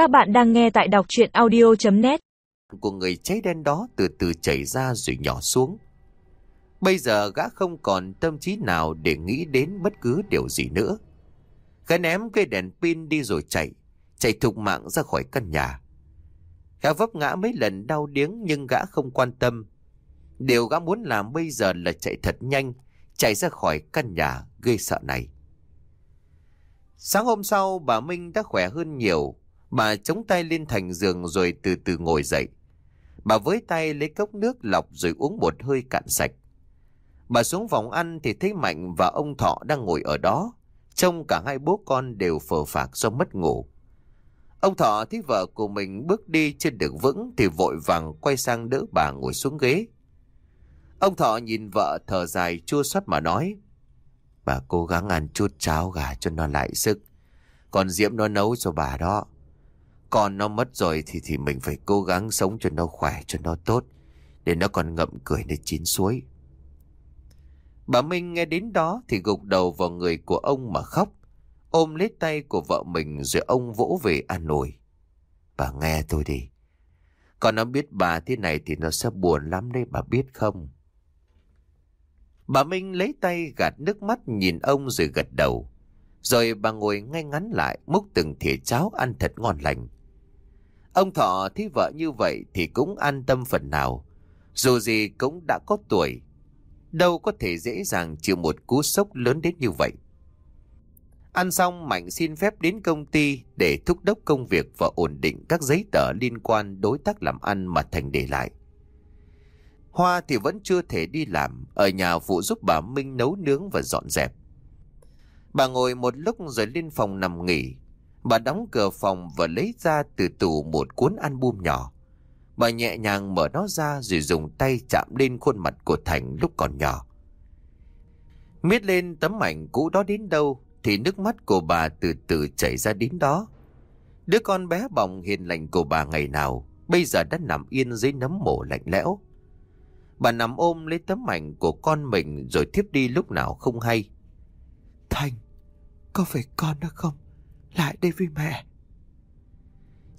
Các bạn đang nghe tại đọc chuyện audio.net Của người cháy đen đó từ từ chảy ra rồi nhỏ xuống. Bây giờ gã không còn tâm trí nào để nghĩ đến bất cứ điều gì nữa. Gã ném cây đèn pin đi rồi chạy, chạy thục mạng ra khỏi căn nhà. Gã vấp ngã mấy lần đau điếng nhưng gã không quan tâm. Điều gã muốn làm bây giờ là chạy thật nhanh, chạy ra khỏi căn nhà gây sợ này. Sáng hôm sau bà Minh đã khỏe hơn nhiều. Bà chống tay lên thành giường rồi từ từ ngồi dậy. Bà với tay lấy cốc nước lọc rồi uống một hơi cạn sạch. Bà xuống phòng ăn thì thấy Mạnh và ông Thọ đang ngồi ở đó. Trông cả hai bố con đều phờ phạc do mất ngủ. Ông Thọ thấy vợ của mình bước đi chưa được vững thì vội vàng quay sang đỡ bà ngồi xuống ghế. Ông Thọ nhìn vợ thở dài chua xót mà nói. Bà cố gắng ăn chút cháo gà cho nó lại sức. Còn Diễm nó nấu cho bà đó. Còn nó mất rồi thì thì mình phải cố gắng sống cho nó khỏe, cho nó tốt. Để nó còn ngậm cười để chín suối. Bà Minh nghe đến đó thì gục đầu vào người của ông mà khóc. Ôm lấy tay của vợ mình rồi ông vỗ về an ủi. Bà nghe tôi đi. Còn nó biết bà thế này thì nó sẽ buồn lắm đấy bà biết không? Bà Minh lấy tay gạt nước mắt nhìn ông rồi gật đầu. Rồi bà ngồi ngay ngắn lại múc từng thìa cháo ăn thật ngon lành. Ông Thọ thấy vợ như vậy thì cũng an tâm phần nào. Dù gì cũng đã có tuổi. Đâu có thể dễ dàng chịu một cú sốc lớn đến như vậy. Ăn xong Mạnh xin phép đến công ty để thúc đốc công việc và ổn định các giấy tờ liên quan đối tác làm ăn mà Thành để lại. Hoa thì vẫn chưa thể đi làm, ở nhà phụ giúp bà Minh nấu nướng và dọn dẹp. Bà ngồi một lúc rồi lên phòng nằm nghỉ. Bà đóng cửa phòng và lấy ra từ tủ một cuốn album nhỏ. Bà nhẹ nhàng mở nó ra rồi dùng tay chạm lên khuôn mặt của Thành lúc còn nhỏ. Miết lên tấm ảnh cũ đó đến đâu thì nước mắt của bà từ từ chảy ra đến đó. Đứa con bé bỏng hiền lành của bà ngày nào bây giờ đã nằm yên dưới nấm mổ lạnh lẽo. Bà nằm ôm lấy tấm ảnh của con mình rồi thiếp đi lúc nào không hay. Thành, có phải con đó không? Lại đây với mẹ.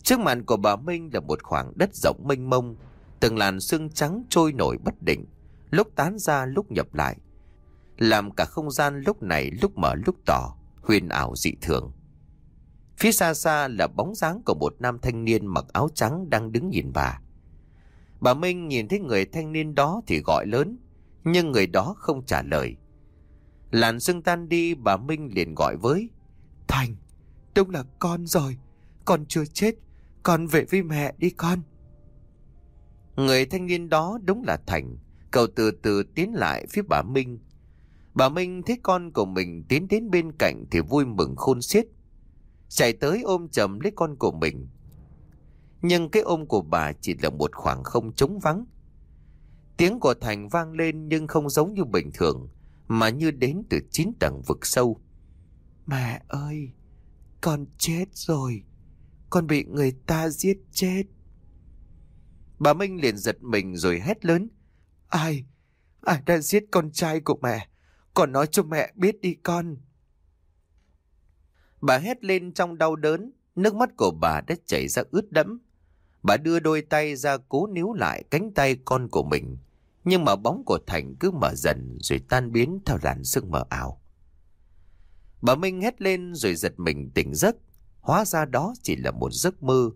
Trước mặt của bà Minh là một khoảng đất rộng mênh mông, từng làn sương trắng trôi nổi bất định, lúc tán ra lúc nhập lại. Làm cả không gian lúc này lúc mở lúc tỏ, huyền ảo dị thường. Phía xa xa là bóng dáng của một nam thanh niên mặc áo trắng đang đứng nhìn bà. Bà Minh nhìn thấy người thanh niên đó thì gọi lớn, nhưng người đó không trả lời. Làn sương tan đi bà Minh liền gọi với. Thành, đúng là con rồi, con chưa chết, con về với mẹ đi con. Người thanh niên đó đúng là Thành, cậu từ từ tiến lại phía bà Minh. Bà Minh thấy con của mình tiến đến bên cạnh thì vui mừng khôn xiết. Chạy tới ôm chầm lấy con của mình, nhưng cái ôm của bà chỉ là một khoảng không trống vắng. Tiếng của Thành vang lên nhưng không giống như bình thường, mà như đến từ chín tầng vực sâu. Mẹ ơi, con chết rồi, con bị người ta giết chết. Bà Minh liền giật mình rồi hét lớn. Ai? Ai đã giết con trai của mẹ? Còn nói cho mẹ biết đi con. Bà hét lên trong đau đớn, nước mắt của bà đã chảy ra ướt đẫm. Bà đưa đôi tay ra cố níu lại cánh tay con của mình. Nhưng mà bóng của Thành cứ mở dần rồi tan biến theo làn sương mờ ảo. Bà Minh hét lên rồi giật mình tỉnh giấc. Hóa ra đó chỉ là một giấc mơ.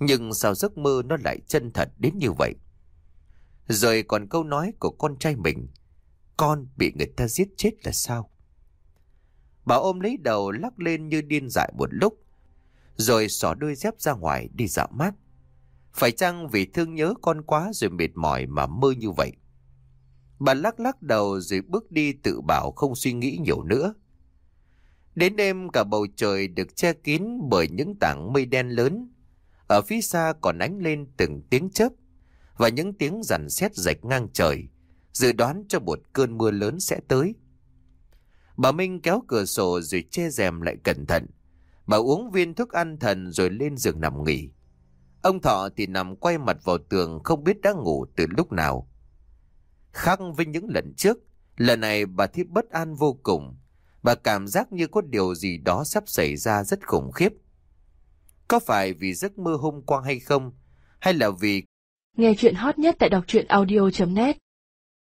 Nhưng sao giấc mơ nó lại chân thật đến như vậy? Rồi còn câu nói của con trai mình. Con bị người ta giết chết là sao? Bà ôm lấy đầu lắc lên như điên dại một lúc. Rồi xỏ đôi dép ra ngoài đi dạo mát. Phải chăng vì thương nhớ con quá rồi mệt mỏi mà mơ như vậy? Bà lắc lắc đầu rồi bước đi tự bảo không suy nghĩ nhiều nữa. Đến đêm cả bầu trời được che kín bởi những tảng mây đen lớn. Ở phía xa còn ánh lên từng tiếng chớp và những tiếng rằn xét rạch ngang trời, dự đoán cho một cơn mưa lớn sẽ tới. Bà Minh kéo cửa sổ rồi che rèm lại cẩn thận. Bà uống viên thuốc ăn thần rồi lên giường nằm nghỉ. Ông Thọ thì nằm quay mặt vào tường không biết đã ngủ từ lúc nào. Khác với những lần trước, lần này bà thấy bất an vô cùng. Bà cảm giác như có điều gì đó sắp xảy ra rất khủng khiếp. Có phải vì giấc mơ hôm qua hay không? Hay là vì... Nghe chuyện hot nhất tại đọc truyện audio.net